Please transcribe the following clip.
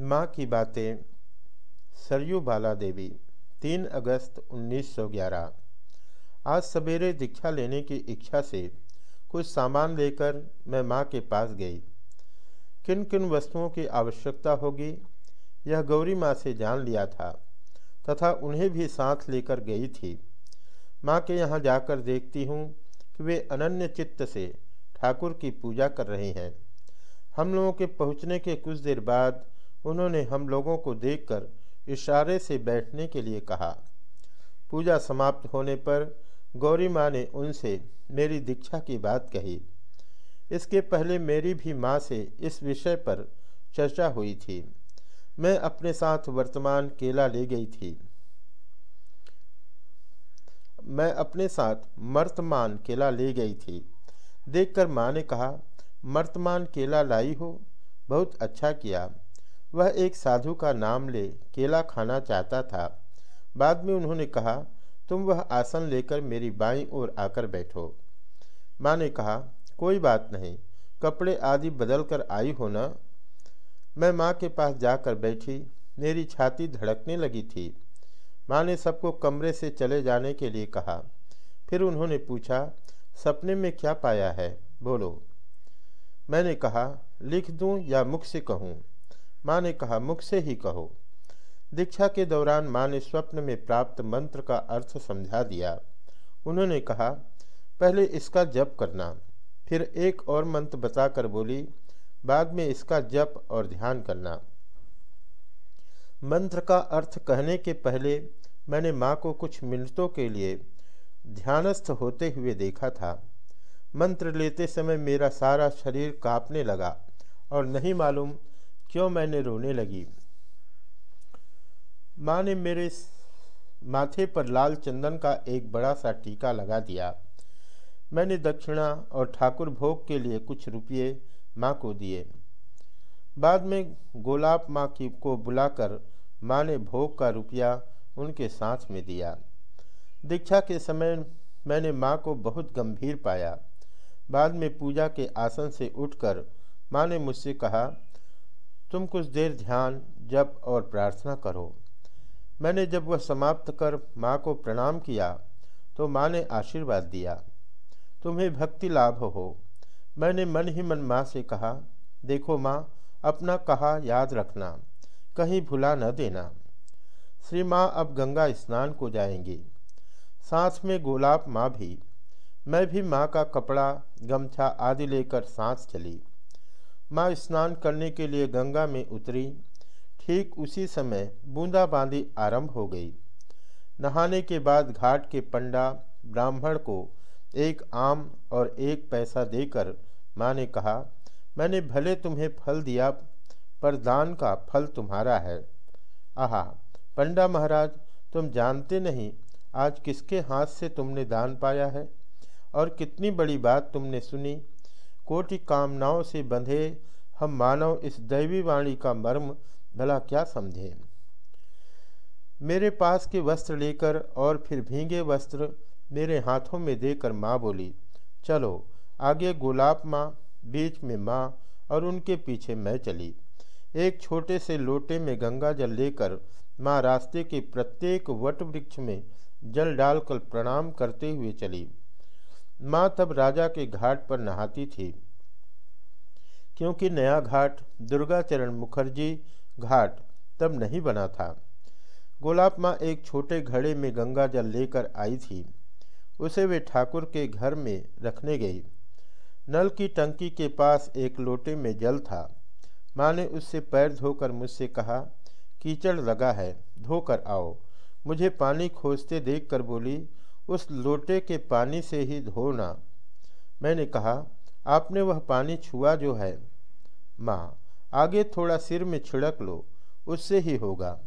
माँ की बातें, सरयू बाला देवी तीन अगस्त 1911 आज सवेरे दीक्षा लेने की इच्छा से कुछ सामान लेकर मैं माँ के पास गई। किन किन वस्तुओं की आवश्यकता होगी, यह गौरी माँ से जान लिया था, तथा उन्हें भी साथ लेकर गई थी। माँ के यहाँ जाकर देखती हूँ कि वे अनन्य चित्त से ठाकुर की पूजा कर रहे हैं। हम लोगों के पहुँचने के कुछ देर बाद उन्होंने हम लोगों को देखकर इशारे से बैठने के लिए कहा। पूजा समाप्त होने पर गौरी माँ ने उनसे मेरी दीक्षा की बात कही। इसके पहले मेरी भी माँ से इस विषय पर चर्चा हुई थी। मैं अपने साथ वर्तमान केला ले गई थी। मैं अपने साथ मर्तमान केला ले गई थी। देखकर माँ ने कहा, मर्तमान केला लाई हो, बहुत अच्छा किया। वह एक साधु का नाम ले केला खाना चाहता था। बाद में उन्होंने कहा, तुम वह आसन लेकर मेरी बाई ओर आकर बैठो। माँ ने कहा, कोई बात नहीं, कपड़े आदि बदल कर आई हो ना? मैं माँ के पास जाकर बैठी, मेरी छाती धड़कने लगी थी। माँ ने सबको कमरे से चले जाने के लिए कहा। फिर उन्होंने पूछा, सपने में क्या पाया है? बोलो। मैंने कहा, लिख दूँ या मुख से कहूँ? माँ ने कहा, मुख से ही कहो। दीक्षा के दौरान माँ ने स्वप्न में प्राप्त मंत्र का अर्थ समझा दिया। उन्होंने कहा, पहले इसका जप करना। फिर एक और मंत्र बताकर बोली, बाद में इसका जप और ध्यान करना। मंत्र का अर्थ कहने के पहले मैंने माँ को कुछ मिनटों के लिए ध्यानस्थ होते हुए देखा था। मंत्र लेते समय मेरा सारा शरीर कांपने लगा और नहीं मालूम क्यों मैंने रोने लगी? माँ ने मेरे माथे पर लाल चंदन का एक बड़ा सा टीका लगा दिया। मैंने दक्षिणा और ठाकुर भोग के लिए कुछ रुपये माँ को दिए। बाद में गोलाब माँ की को बुलाकर माँ ने भोग का रुपया उनके साथ में दिया। दीक्षा के समय मैंने माँ को बहुत गंभीर पाया। बाद में पूजा के आसन से उठकर माँ ने मुझसे कहा तुम कुछ देर ध्यान, जप और प्रार्थना करो। मैंने जब वह समाप्त कर माँ को प्रणाम किया तो माँ ने आशीर्वाद दिया। तुम्हें भक्ति लाभ हो। मैंने मन ही मन माँ से कहा, देखो माँ, अपना कहा याद रखना, कहीं भुला न देना। श्री माँ अब गंगा स्नान को जाएँगी। साथ में गोलाब माँ भी। मैं भी माँ का कपड़ा, गमछा आदि लेकर सांस चली। माँ स्नान करने के लिए गंगा में उतरी। ठीक उसी समय बूंदाबांदी आरंभ हो गई। नहाने के बाद घाट के पंडा ब्राह्मण को एक आम और एक पैसा देकर माँ ने कहा, मैंने भले तुम्हें फल दिया, पर दान का फल तुम्हारा है। आहा, पंडा महाराज, तुम जानते नहीं आज किसके हाथ से तुमने दान पाया है? और कितनी बड़ी बात तुमने सुनी कोटि कामनाओं से बंधे हम मानव इस दैवी वाणी का मर्म भला क्या समझें? मेरे पास के वस्त्र लेकर और फिर भींगे वस्त्र मेरे हाथों में देकर माँ बोली, चलो, आगे गुलाब माँ, बीच में माँ और उनके पीछे मैं चली। एक छोटे से लोटे में गंगा जल लेकर माँ रास्ते के प्रत्येक वट वृक्ष में जल डालकर प्रणाम करते हुए चली। माँ तब राजा के घाट पर नहाती थी। क्योंकि नया घाट, दुर्गाचरण मुखर्जी घाट तब नहीं बना था। गोलाब माँ एक छोटे घड़े में गंगा जल लेकर आई थी। उसे वे ठाकुर के घर में रखने गई। नल की टंकी के पास एक लोटे में जल था। माँ ने उससे पैर धोकर मुझसे कहा, कीचड़ लगा है, धोकर आओ। मुझे पानी खोजते देखकर बोली उस लोटे के पानी से ही धोना मैंने कहा, आपने वह पानी छुआ जो है? माँ, आगे थोड़ा सिर में छिड़क लो, उससे ही होगा।